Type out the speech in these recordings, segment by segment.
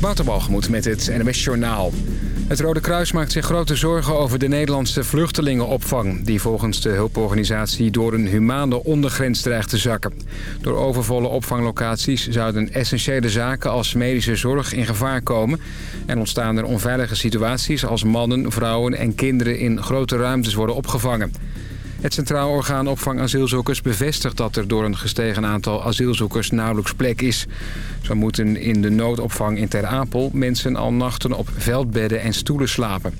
Waterbalgemoed met het NMS Journaal. Het Rode Kruis maakt zich grote zorgen over de Nederlandse vluchtelingenopvang... die volgens de hulporganisatie door een humane ondergrens dreigt te zakken. Door overvolle opvanglocaties zouden essentiële zaken als medische zorg in gevaar komen... en ontstaan er onveilige situaties als mannen, vrouwen en kinderen in grote ruimtes worden opgevangen. Het Centraal Orgaan Opvang Asielzoekers bevestigt dat er door een gestegen aantal asielzoekers nauwelijks plek is. Zo moeten in de noodopvang in Ter Apel mensen al nachten op veldbedden en stoelen slapen.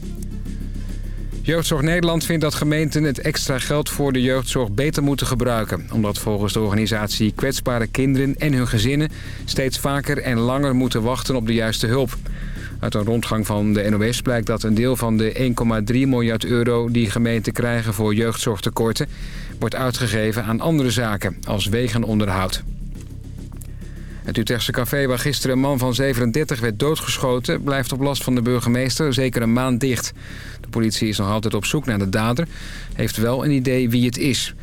Jeugdzorg Nederland vindt dat gemeenten het extra geld voor de jeugdzorg beter moeten gebruiken. Omdat volgens de organisatie kwetsbare kinderen en hun gezinnen steeds vaker en langer moeten wachten op de juiste hulp. Uit een rondgang van de NOS blijkt dat een deel van de 1,3 miljard euro die gemeenten krijgen voor jeugdzorgtekorten... wordt uitgegeven aan andere zaken, als wegenonderhoud. Het Utrechtse café waar gisteren een man van 37 werd doodgeschoten... blijft op last van de burgemeester zeker een maand dicht. De politie is nog altijd op zoek naar de dader. Heeft wel een idee wie het is.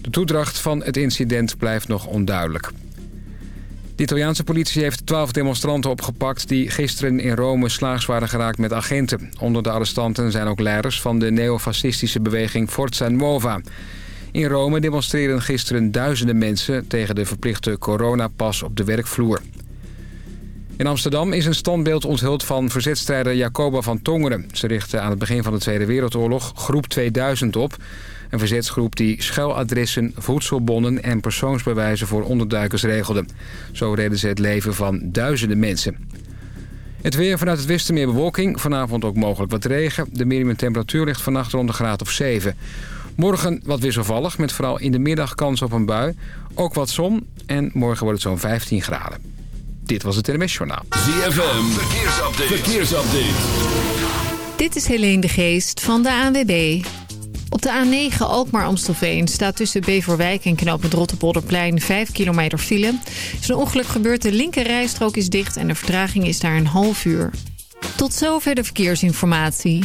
De toedracht van het incident blijft nog onduidelijk. De Italiaanse politie heeft twaalf demonstranten opgepakt... die gisteren in Rome slaags waren geraakt met agenten. Onder de arrestanten zijn ook leiders van de neofascistische beweging Forza Nuova. In Rome demonstreren gisteren duizenden mensen... tegen de verplichte coronapas op de werkvloer. In Amsterdam is een standbeeld onthuld van verzetstrijder Jacoba van Tongeren. Ze richtte aan het begin van de Tweede Wereldoorlog groep 2000 op... Een verzetsgroep die schuiladressen, voedselbonnen en persoonsbewijzen voor onderduikers regelde. Zo reden ze het leven van duizenden mensen. Het weer vanuit het westen meer bewolking. Vanavond ook mogelijk wat regen. De minimumtemperatuur ligt vannacht rond de graad of 7. Morgen wat wisselvallig, met vooral in de middag kans op een bui. Ook wat zon en morgen wordt het zo'n 15 graden. Dit was het NMS Journaal. ZFM, verkeersupdate. verkeersupdate. Dit is Helene de Geest van de ANWB. Op de A9 Alkmaar-Amstelveen staat tussen Beverwijk en knooppunt Rotterpolderplein 5 kilometer file. Is een ongeluk gebeurd, de linker rijstrook is dicht en de vertraging is daar een half uur. Tot zover de verkeersinformatie.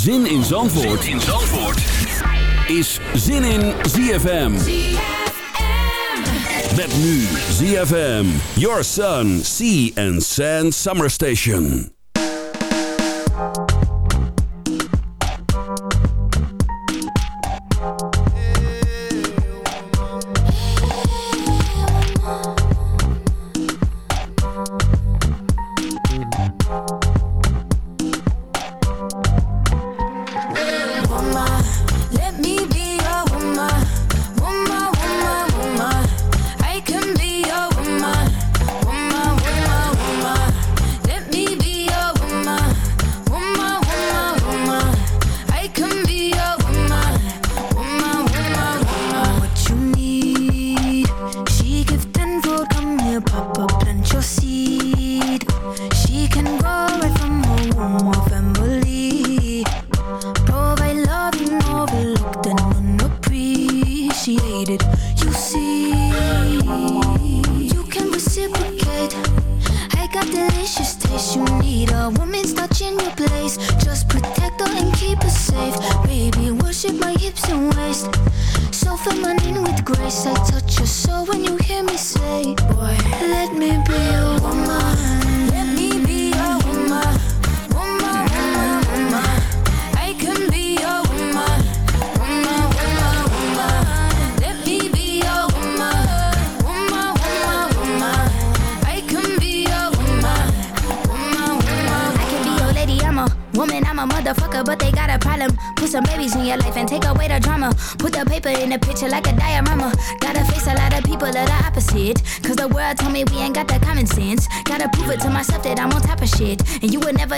Zin in Zandvoort, in Zandvoort. is Zin in ZFM. Met nu ZFM, Your Sun, Sea and Sand Summer Station.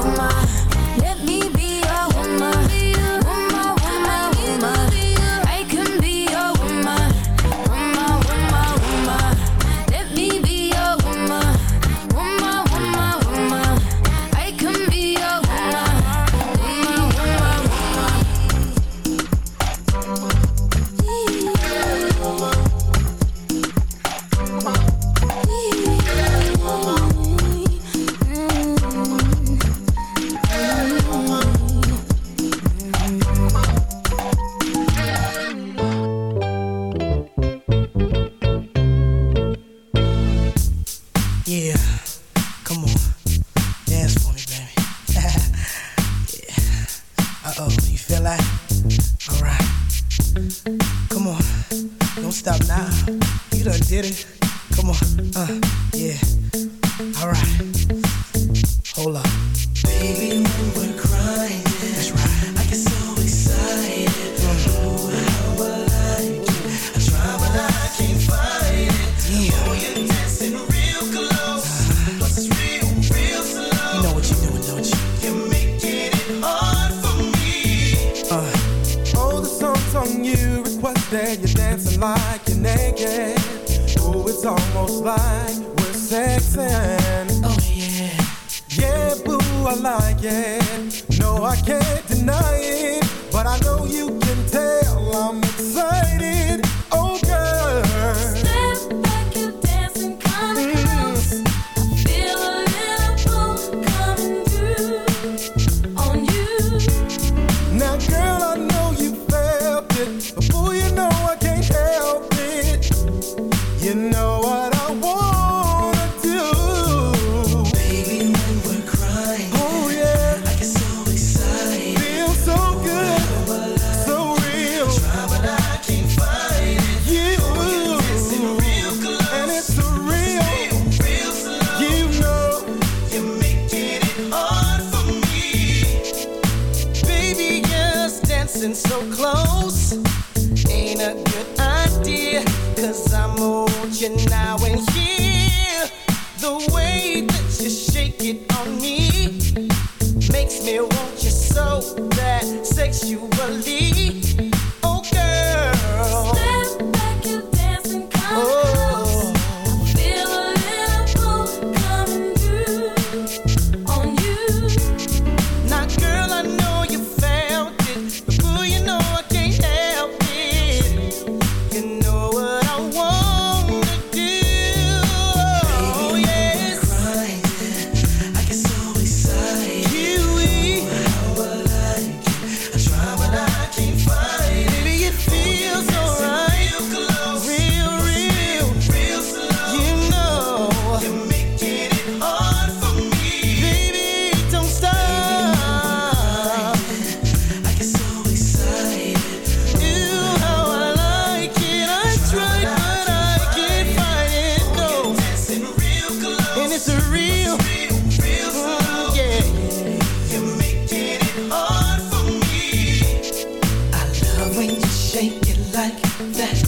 Oh my like that.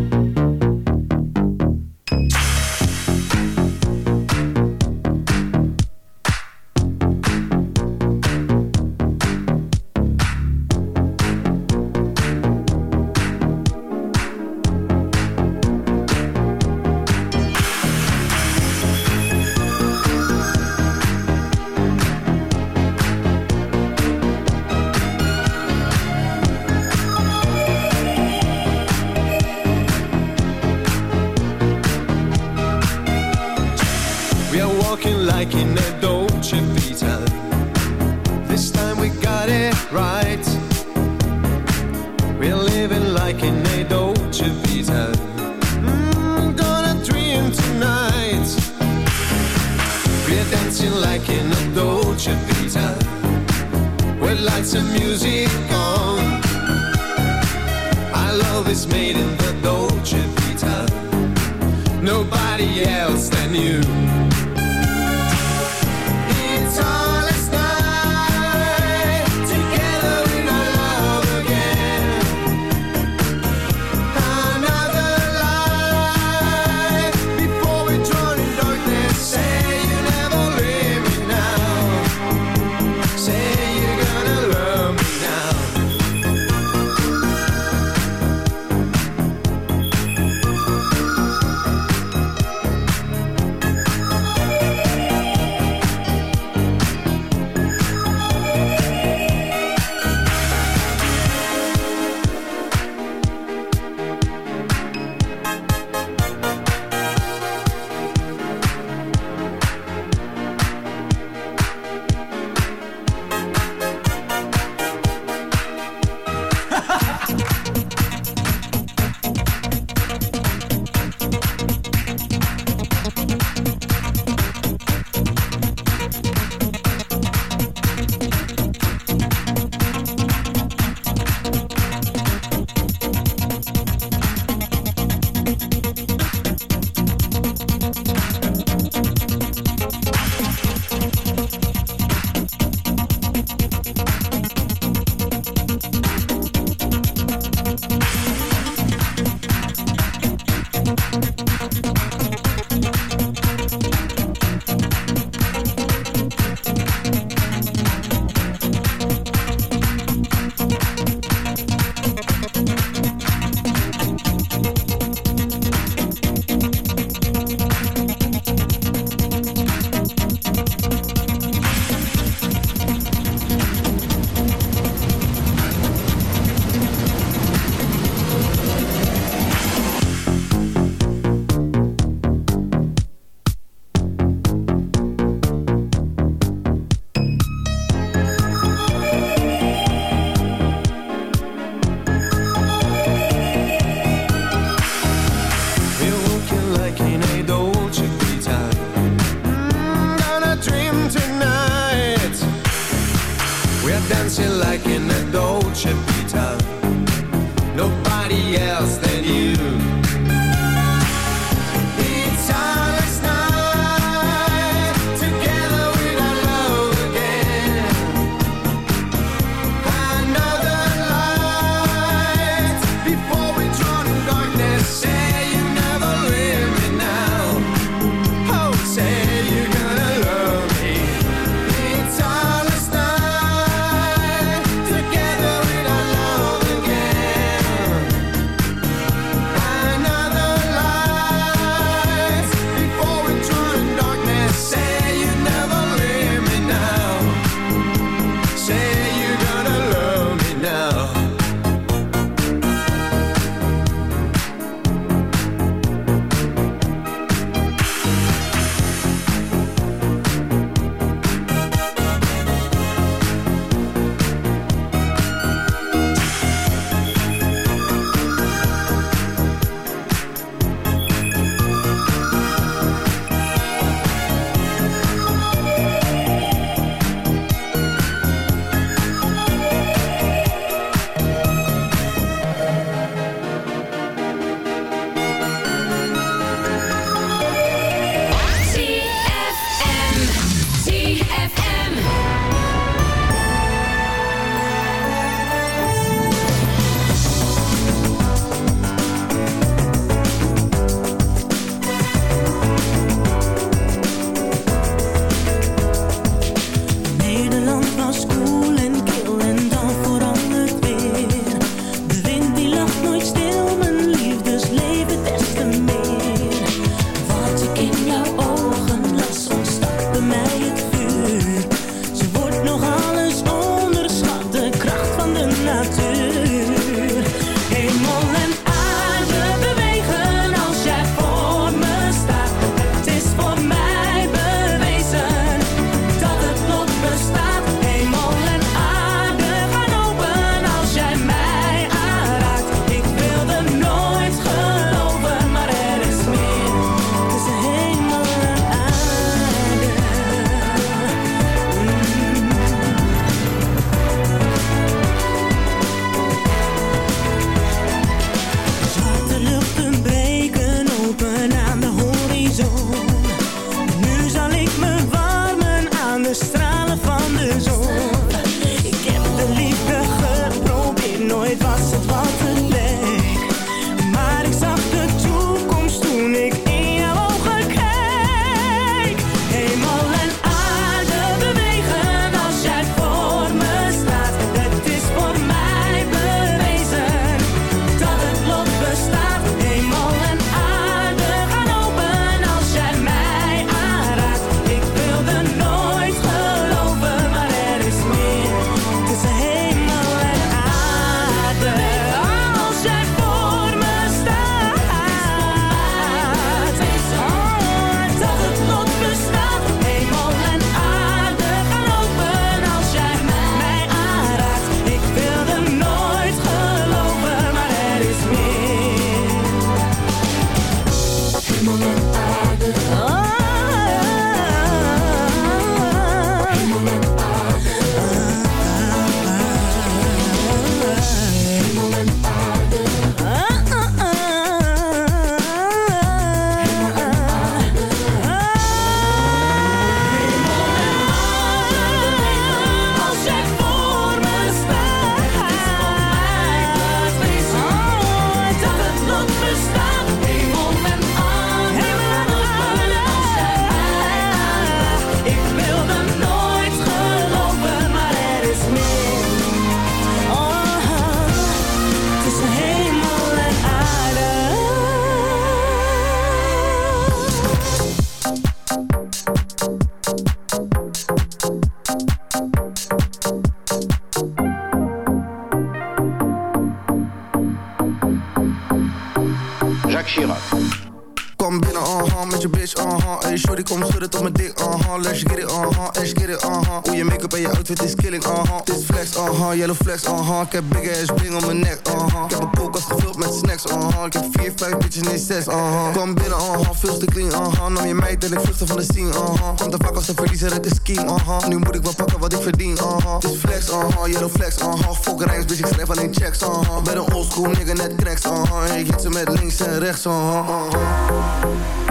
Outfit is killing, uh-huh. Dit flex, uh-huh, yellow flex, uh-huh. Ik heb big ass bling om mijn nek, uh-huh. Ik heb een koelkast gevuld met snacks, uh-huh. Ik heb vier, vijf bitches, nee zes, uh-huh. Kom binnen, uh-huh, veel te clean, uh-huh. Nam je meid en ik vluchtte van de scene, uh-huh. Komt te vaak als een verliezer uit de scheme, uh-huh. Nu moet ik wel pakken wat ik verdien, uh-huh. Dit flex, uh-huh, yellow flex, uh-huh. Fuck bitch, ik schrijf alleen checks, uh-huh. Ben een oldschool nigga, net cracks, uh-huh. Ik hit ze met links en rechts, uh-huh, uh-huh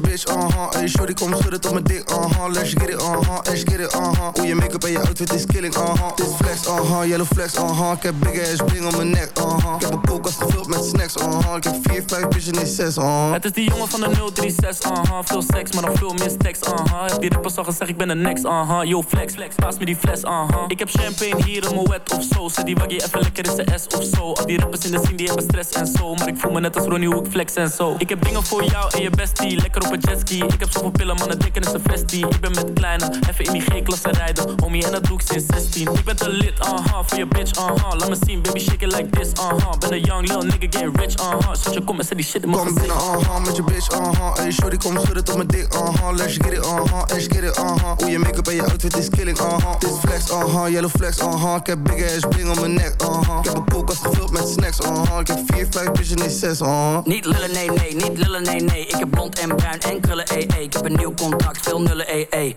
Je bitch, uh-huh. Hey, shorty, kom schudden tot mijn dik, uh-huh. Let's get it, uh-huh, let's get it, uh-huh. Hoe je make-up en je outfit is killing, uh-huh. Dit flex, uh-huh, yellow flex, uh-huh. Ik heb big ass bling om mijn nek, uh-huh. Ik heb een koelkast gevuld met snacks, uh-huh. Ik heb vier, vijf bitches, nee zes, uh-huh. Het is die jongen van de 036, uh-huh. Veel seks, maar nog veel meer stacks, uh-huh. Heb die rappers al gezegd, ik ben de next, uh-huh. Yo, flex, flex, paas me die fles, uh-huh. Ik heb champagne hier in mijn wet of zo. Zet die waggie even lekker in zijn S of zo. Al die rappers in de scene, die hebben stress en zo. Maar ik voel me net als Ronnie, hoe ik flex en zo. Ik heb dingen voor jou en je bestie Lekker op Ik heb zoveel pillen, mannen denken is een vestie Ik ben met kleine, even in die G-klasse rijden En dat doe ik sinds 16 Ik ben te lit, uh-huh, voor je bitch, uh-huh. Laat me zien, baby, shake it like this, uh-huh. Ben een young lil nigga, get rich, uh-huh. Zet je kom en zet die shit in mijn Kom binnen, uh-huh, met je bitch, uh-huh. Hey, shorty, kom schudden tot mijn dik, uh-huh. Let's get it, uh-huh, let's get it, uh-huh. Hoe je make-up en je outfit is killing, uh-huh. Dit flex, uh-huh, yellow flex, uh-huh. Ik heb big ass bling om mijn nek, uh-huh. Ik heb een koelkast gevuld met snacks, uh-huh. Ik heb vier, vijf bitches, nee zes, uh-huh. Niet lullen, nee, nee, niet lullen, nee, nee. Ik heb blond en bruin en krullen, ee, ee. Ik heb een nieuw contract, veel nullen, ee, ee.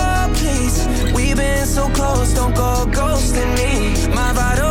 We've been so close, don't go ghosting me. My vital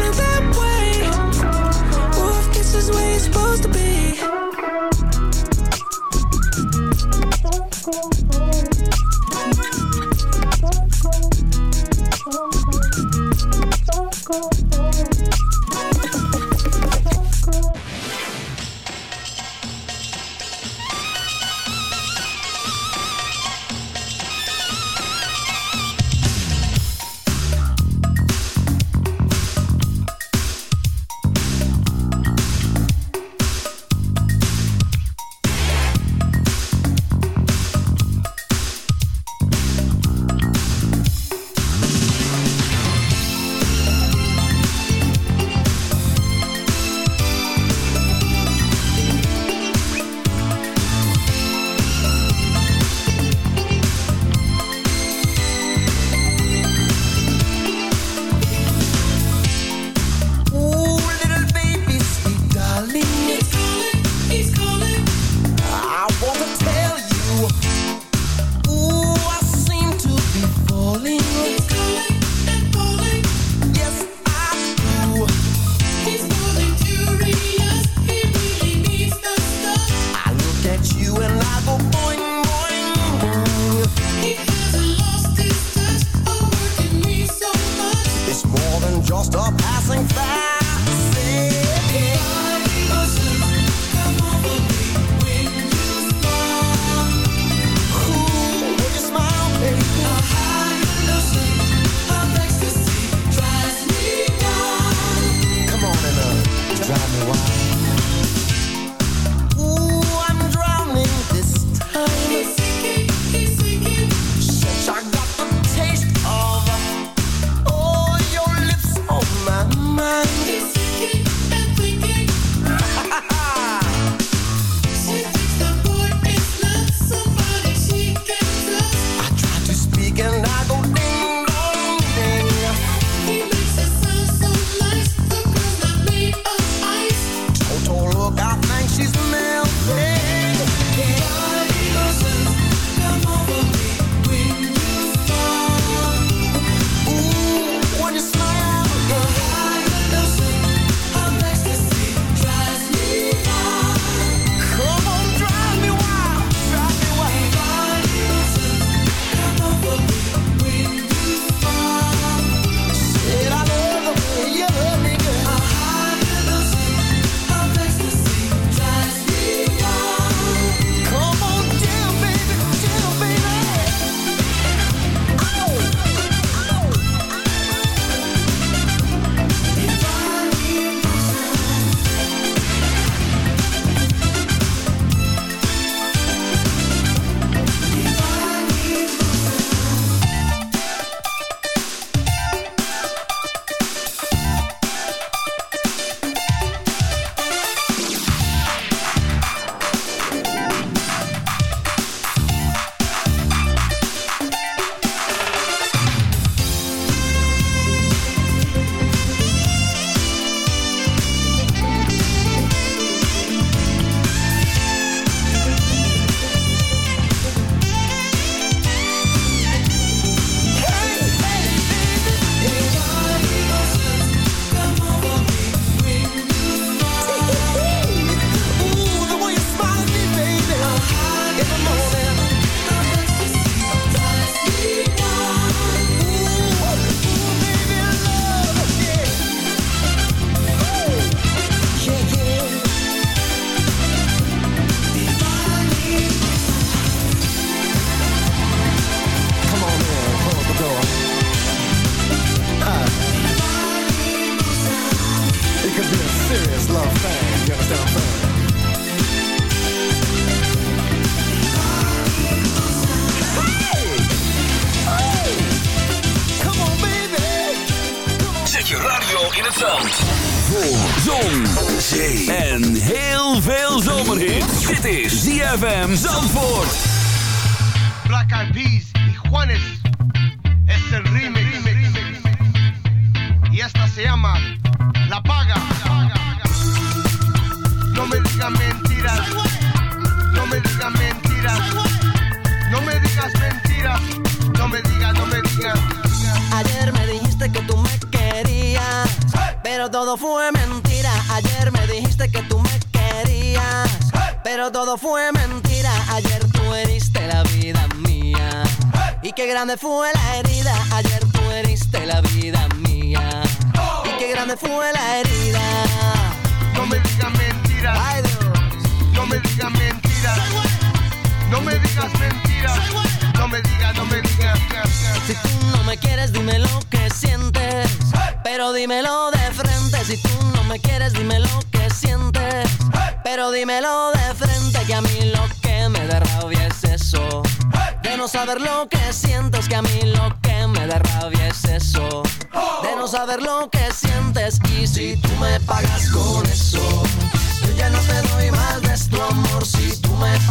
isn't that way. Wolf is where you're supposed to be. Go, go, go.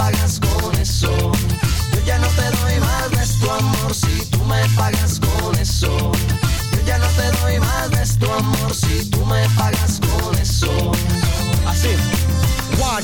hagas con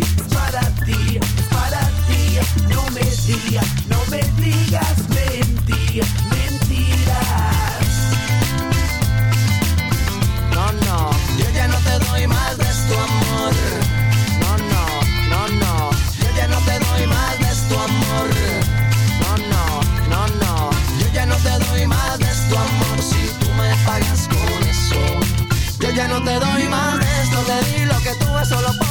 es para ti, es para ti. No me digas, no me digas mentiras, mentiras. No, no, yo ya no te doy más de tu amor. No, no, no, no, yo ya no te doy más de tu amor. No, no, no, no, yo ya no te doy más de tu amor si tú me pagas con eso. Yo ya no te doy más de esto, te di lo que tuve solo un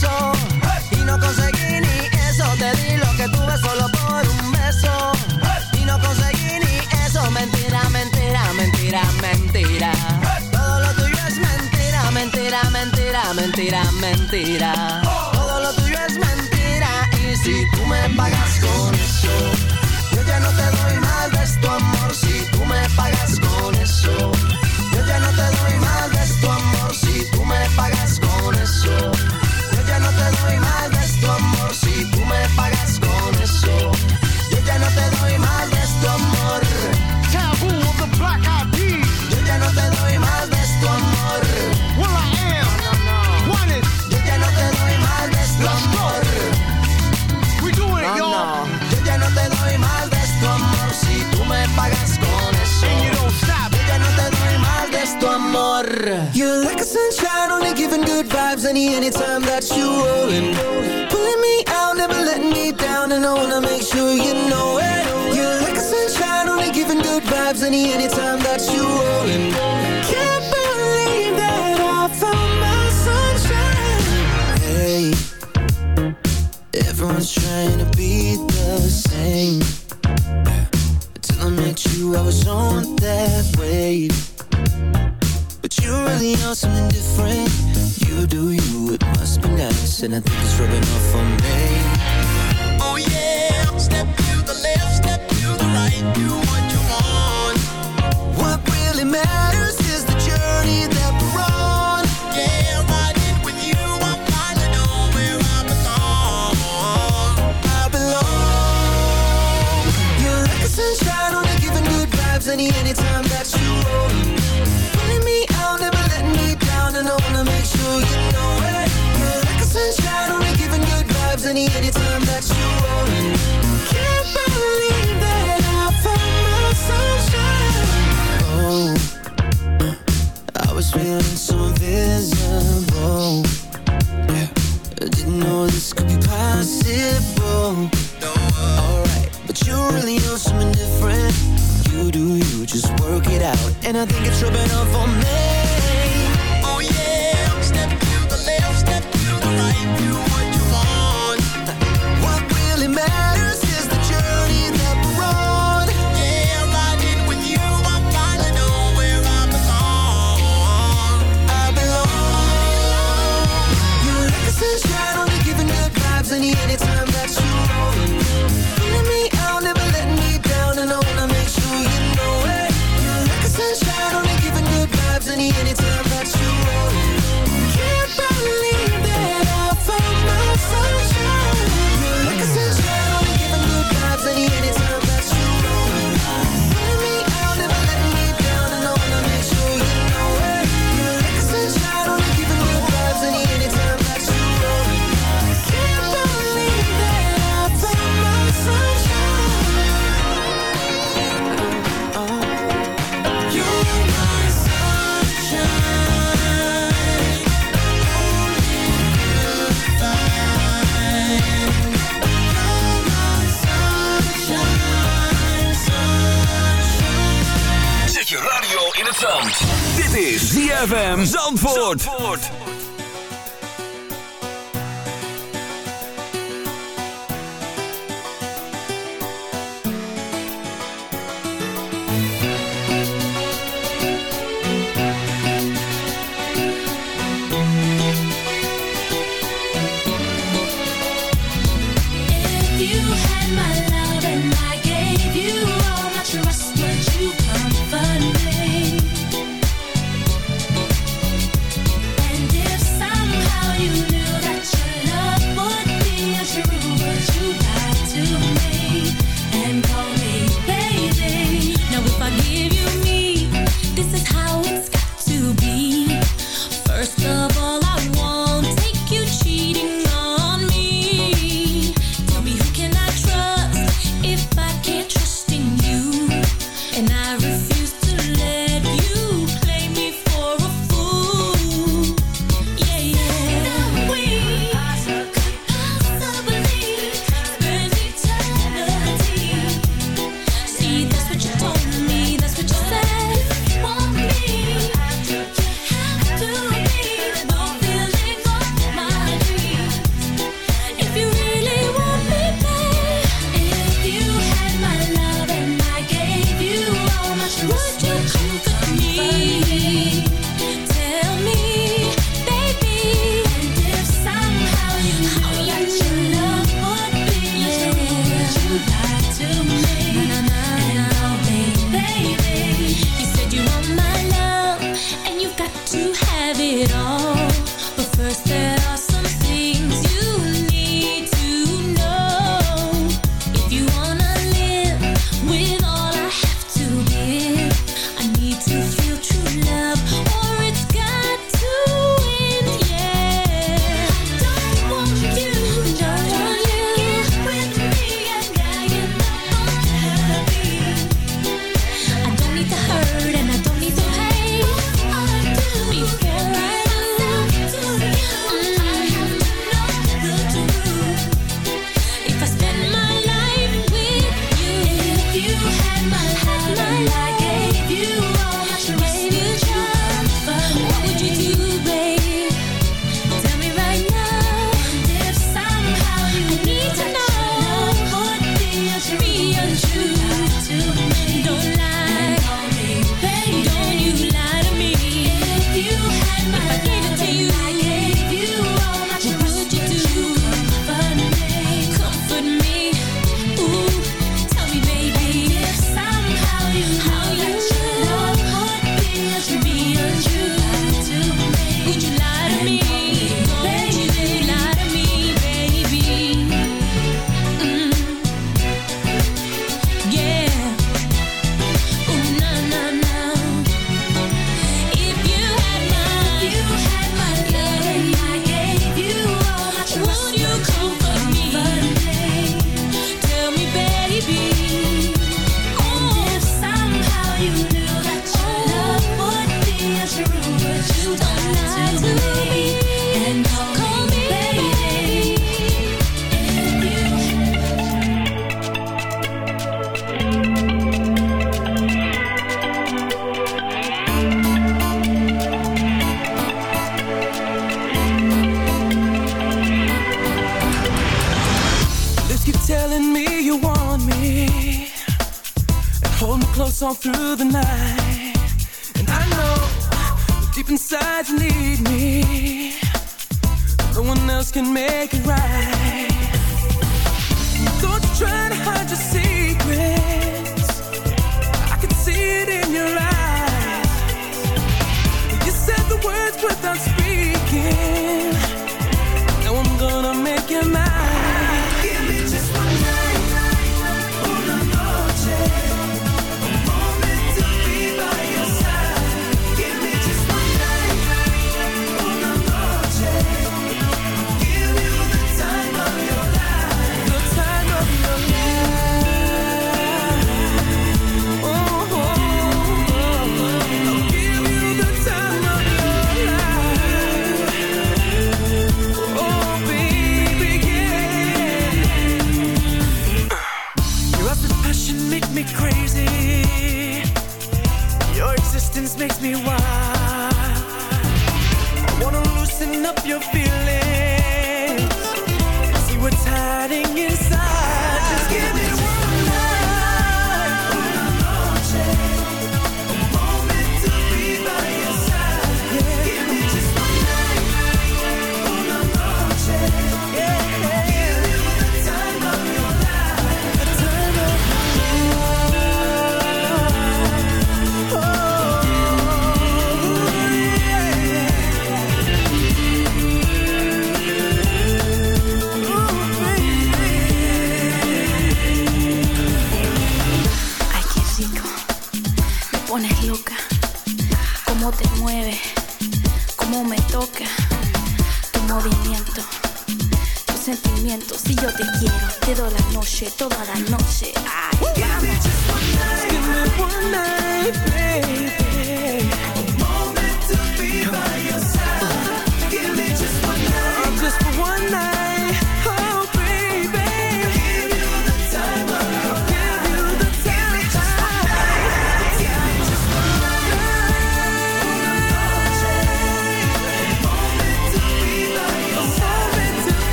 Y no conseguí ni eso, te di lo que tuve solo por un beso. Y no conseguí ni eso, mentira, mentira, mentira, mentira. Todo lo tuyo es mentira, mentira, mentira, mentira, mentira. Todo lo tuyo es mentira. Y si tú me pagas con eso, yo ya no te doy más de tu amor. Si tú me pagas con eso, vibes any anytime that you rollin'. Pulling me out, never letting me down, and I wanna make sure you know it. You're like a sunshine, only giving good vibes any anytime that you rollin'. Can't believe that I found my sunshine. Hey, everyone's trying to be the same. Till I met you, I was on that wave. But you really are something different. You do you, it must be nice, and I think it's rubbing off on me. Oh yeah, step to the left, step to the right, do what you want. What really matters that you want Can't believe that I found my sunshine. Oh, I was feeling so visible. Yeah. I didn't know this could be possible. Alright, but you really something different. You do you, just work it out. And I think it's rubbing off on me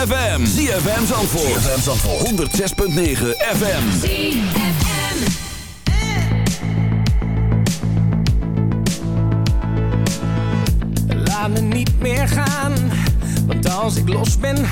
ZFM. ZFM Zandvoort. ZFM voor. 106.9 FM. ZFM. Laat me niet meer gaan. Want als ik los ben,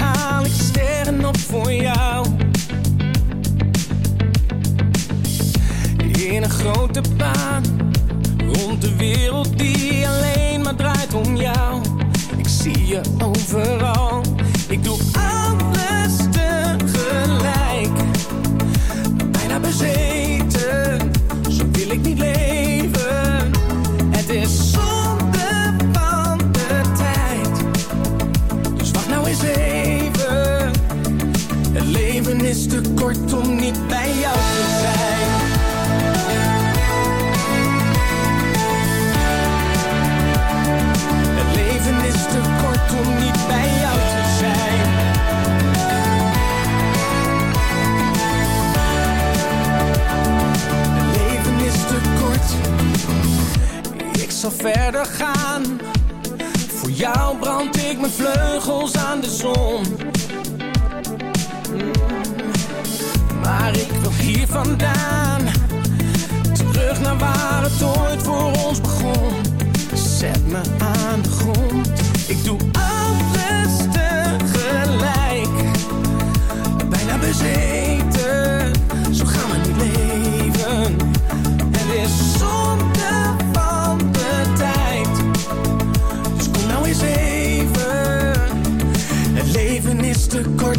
vleugels aan de zon. Mm. Maar ik wil hier vandaan, terug naar waar het ooit voor ons begon. Zet me aan de grond.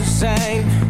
the same.